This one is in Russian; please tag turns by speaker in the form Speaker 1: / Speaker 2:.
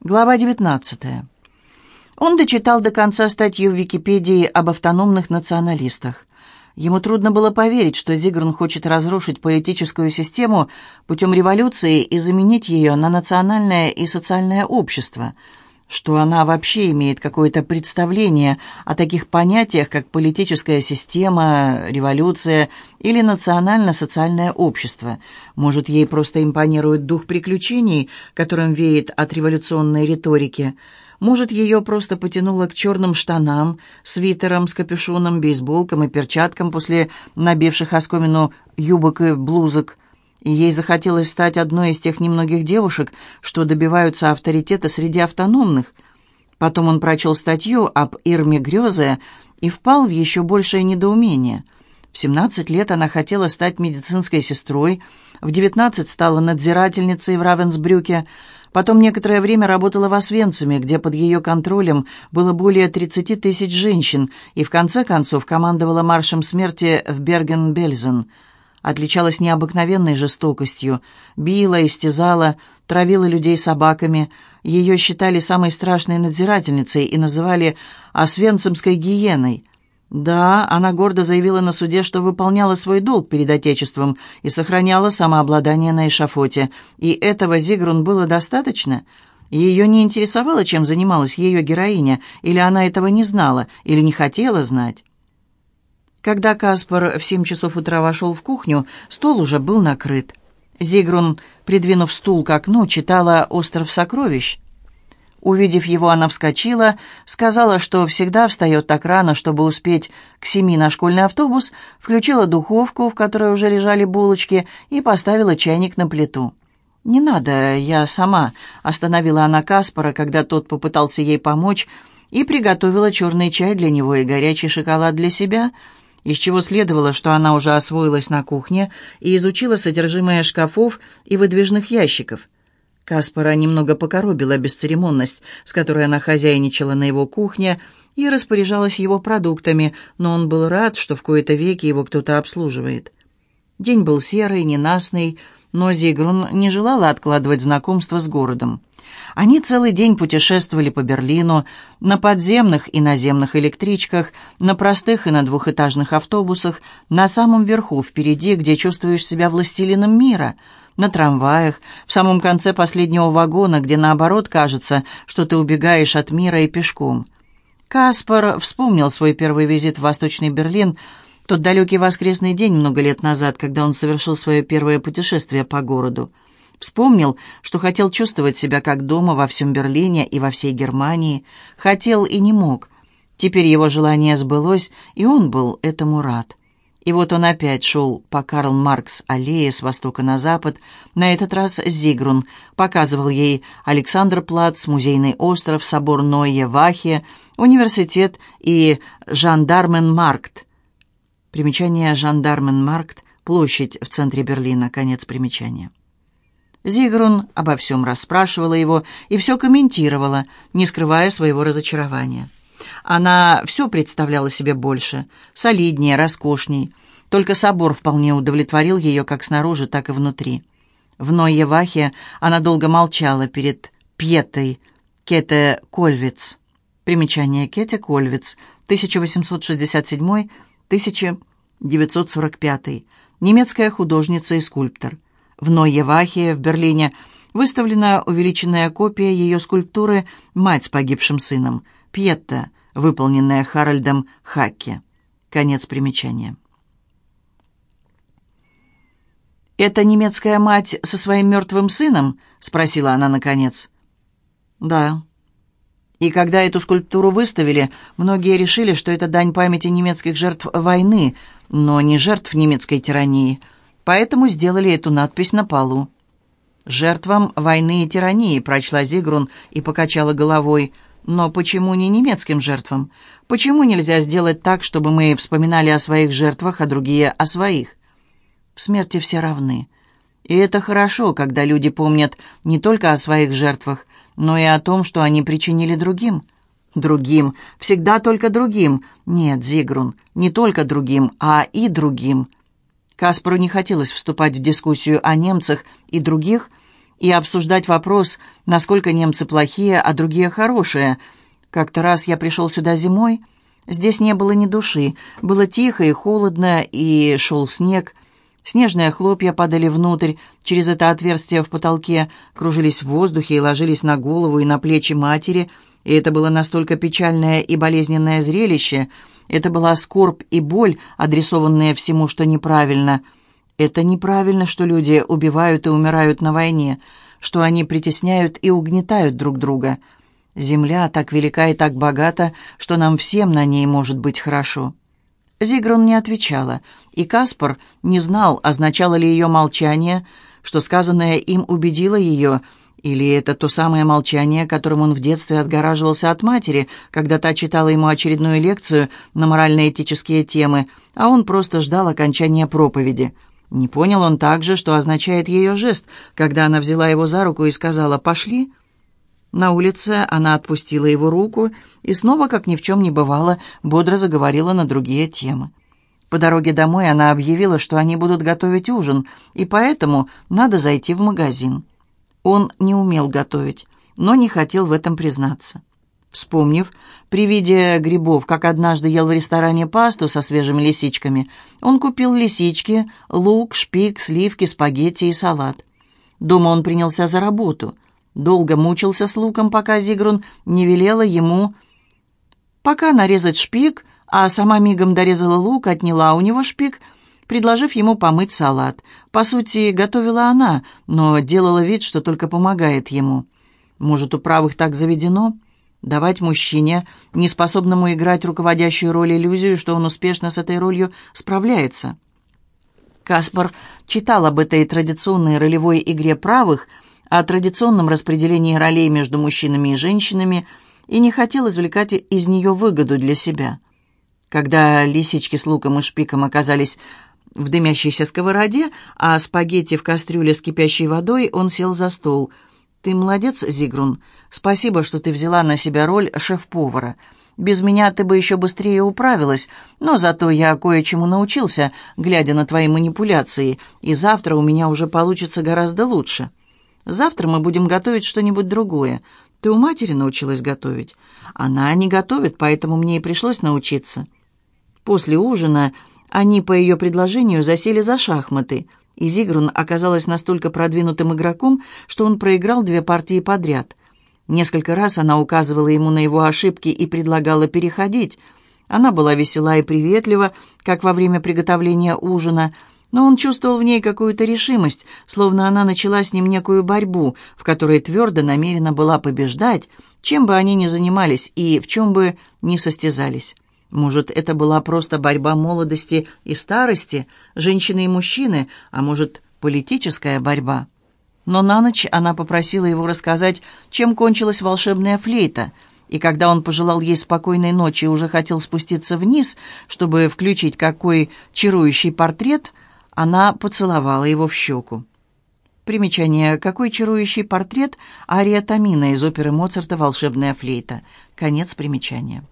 Speaker 1: Глава 19. Он дочитал до конца статью в Википедии об автономных националистах. Ему трудно было поверить, что Зигрун хочет разрушить политическую систему путем революции и заменить ее на национальное и социальное общество – что она вообще имеет какое-то представление о таких понятиях, как политическая система, революция или национально-социальное общество. Может, ей просто импонирует дух приключений, которым веет от революционной риторики. Может, ее просто потянуло к черным штанам, свитерам с капюшоном, бейсболкам и перчаткам после набивших оскомину юбок и блузок – и ей захотелось стать одной из тех немногих девушек, что добиваются авторитета среди автономных. Потом он прочел статью об Ирме Грёзе и впал в еще большее недоумение. В 17 лет она хотела стать медицинской сестрой, в 19 стала надзирательницей в Равенсбрюке, потом некоторое время работала в Освенциме, где под ее контролем было более 30 тысяч женщин, и в конце концов командовала маршем смерти в Берген-Бельзен – отличалась необыкновенной жестокостью, била, истязала, травила людей собаками. Ее считали самой страшной надзирательницей и называли «освенцимской гиеной». Да, она гордо заявила на суде, что выполняла свой долг перед Отечеством и сохраняла самообладание на эшафоте. И этого Зигрун было достаточно? Ее не интересовало, чем занималась ее героиня, или она этого не знала, или не хотела знать. Когда Каспар в семь часов утра вошел в кухню, стол уже был накрыт. Зигрун, придвинув стул к окну, читала «Остров сокровищ». Увидев его, она вскочила, сказала, что всегда встает так рано, чтобы успеть к семи на школьный автобус, включила духовку, в которой уже лежали булочки, и поставила чайник на плиту. «Не надо, я сама», — остановила она Каспара, когда тот попытался ей помочь, и приготовила черный чай для него и горячий шоколад для себя — из чего следовало, что она уже освоилась на кухне и изучила содержимое шкафов и выдвижных ящиков. Каспара немного покоробила бесцеремонность, с которой она хозяйничала на его кухне и распоряжалась его продуктами, но он был рад, что в кои-то веки его кто-то обслуживает. День был серый, ненастный, но Зигрун не желала откладывать знакомство с городом. Они целый день путешествовали по Берлину на подземных и наземных электричках, на простых и на двухэтажных автобусах, на самом верху, впереди, где чувствуешь себя властелином мира, на трамваях, в самом конце последнего вагона, где, наоборот, кажется, что ты убегаешь от мира и пешком. Каспар вспомнил свой первый визит в Восточный Берлин, тот далекий воскресный день много лет назад, когда он совершил свое первое путешествие по городу. Вспомнил, что хотел чувствовать себя как дома во всем Берлине и во всей Германии. Хотел и не мог. Теперь его желание сбылось, и он был этому рад. И вот он опять шел по Карл Маркс аллее с востока на запад, на этот раз Зигрун, показывал ей Александр Плац, музейный остров, собор Нойе Вахе, университет и Жандарменмаркт. Примечание Жандарменмаркт, площадь в центре Берлина, конец примечания. Зигрун обо всем расспрашивала его и все комментировала, не скрывая своего разочарования. Она все представляла себе больше, солиднее, роскошней. Только собор вполне удовлетворил ее как снаружи, так и внутри. В Нойевахе она долго молчала перед Пьетой Кете Кольвиц. Примечание Кете Кольвиц, 1867-1945. Немецкая художница и скульптор. В Нойевахе в Берлине выставлена увеличенная копия ее скульптуры «Мать с погибшим сыном» Пьетта, выполненная Харальдом Хакке. Конец примечания. «Это немецкая мать со своим мертвым сыном?» — спросила она наконец. «Да». И когда эту скульптуру выставили, многие решили, что это дань памяти немецких жертв войны, но не жертв немецкой тирании — поэтому сделали эту надпись на полу. «Жертвам войны и тирании», — прочла Зигрун и покачала головой. «Но почему не немецким жертвам? Почему нельзя сделать так, чтобы мы вспоминали о своих жертвах, а другие — о своих?» В смерти все равны. И это хорошо, когда люди помнят не только о своих жертвах, но и о том, что они причинили другим. Другим. Всегда только другим. Нет, Зигрун, не только другим, а и другим. Каспару не хотелось вступать в дискуссию о немцах и других, и обсуждать вопрос, насколько немцы плохие, а другие хорошие. Как-то раз я пришел сюда зимой. Здесь не было ни души. Было тихо и холодно, и шел снег. Снежные хлопья падали внутрь, через это отверстие в потолке, кружились в воздухе и ложились на голову и на плечи матери, и это было настолько печальное и болезненное зрелище. Это была скорбь и боль, адресованные всему, что неправильно — это неправильно, что люди убивают и умирают на войне, что они притесняют и угнетают друг друга. Земля так велика и так богата, что нам всем на ней может быть хорошо». Зигрун не отвечала, и Каспар не знал, означало ли ее молчание, что сказанное им убедило ее, или это то самое молчание, которым он в детстве отгораживался от матери, когда та читала ему очередную лекцию на морально-этические темы, а он просто ждал окончания проповеди – не понял он также, что означает ее жест, когда она взяла его за руку и сказала «пошли». На улице она отпустила его руку и снова, как ни в чем не бывало, бодро заговорила на другие темы. По дороге домой она объявила, что они будут готовить ужин, и поэтому надо зайти в магазин. Он не умел готовить, но не хотел в этом признаться. Вспомнив, при виде грибов, как однажды ел в ресторане пасту со свежими лисичками, он купил лисички, лук, шпик, сливки, спагетти и салат. Дома он принялся за работу. Долго мучился с луком, пока Зигрун не велела ему пока нарезать шпик, а сама мигом дорезала лук, отняла у него шпик, предложив ему помыть салат. По сути, готовила она, но делала вид, что только помогает ему. Может, у правых так заведено?» Давать мужчине, неспособному играть руководящую роль, иллюзию, что он успешно с этой ролью справляется. Каспар читал об этой традиционной ролевой игре правых, о традиционном распределении ролей между мужчинами и женщинами и не хотел извлекать из нее выгоду для себя. Когда лисички с луком и шпиком оказались в дымящейся сковороде, а спагетти в кастрюле с кипящей водой, он сел за стол – «Ты молодец, Зигрун. Спасибо, что ты взяла на себя роль шеф-повара. Без меня ты бы еще быстрее управилась, но зато я кое-чему научился, глядя на твои манипуляции, и завтра у меня уже получится гораздо лучше. Завтра мы будем готовить что-нибудь другое. Ты у матери научилась готовить? Она не готовит, поэтому мне и пришлось научиться». После ужина они по ее предложению засели за шахматы – и Зигрун оказалась настолько продвинутым игроком, что он проиграл две партии подряд. Несколько раз она указывала ему на его ошибки и предлагала переходить. Она была весела и приветлива, как во время приготовления ужина, но он чувствовал в ней какую-то решимость, словно она начала с ним некую борьбу, в которой твердо намерена была побеждать, чем бы они ни занимались и в чем бы ни состязались. Может, это была просто борьба молодости и старости, женщины и мужчины, а может, политическая борьба. Но на ночь она попросила его рассказать, чем кончилась волшебная флейта, и когда он пожелал ей спокойной ночи и уже хотел спуститься вниз, чтобы включить какой чарующий портрет, она поцеловала его в щеку. Примечание «Какой чарующий портрет» Ария Тамина из оперы Моцарта «Волшебная флейта». Конец примечания.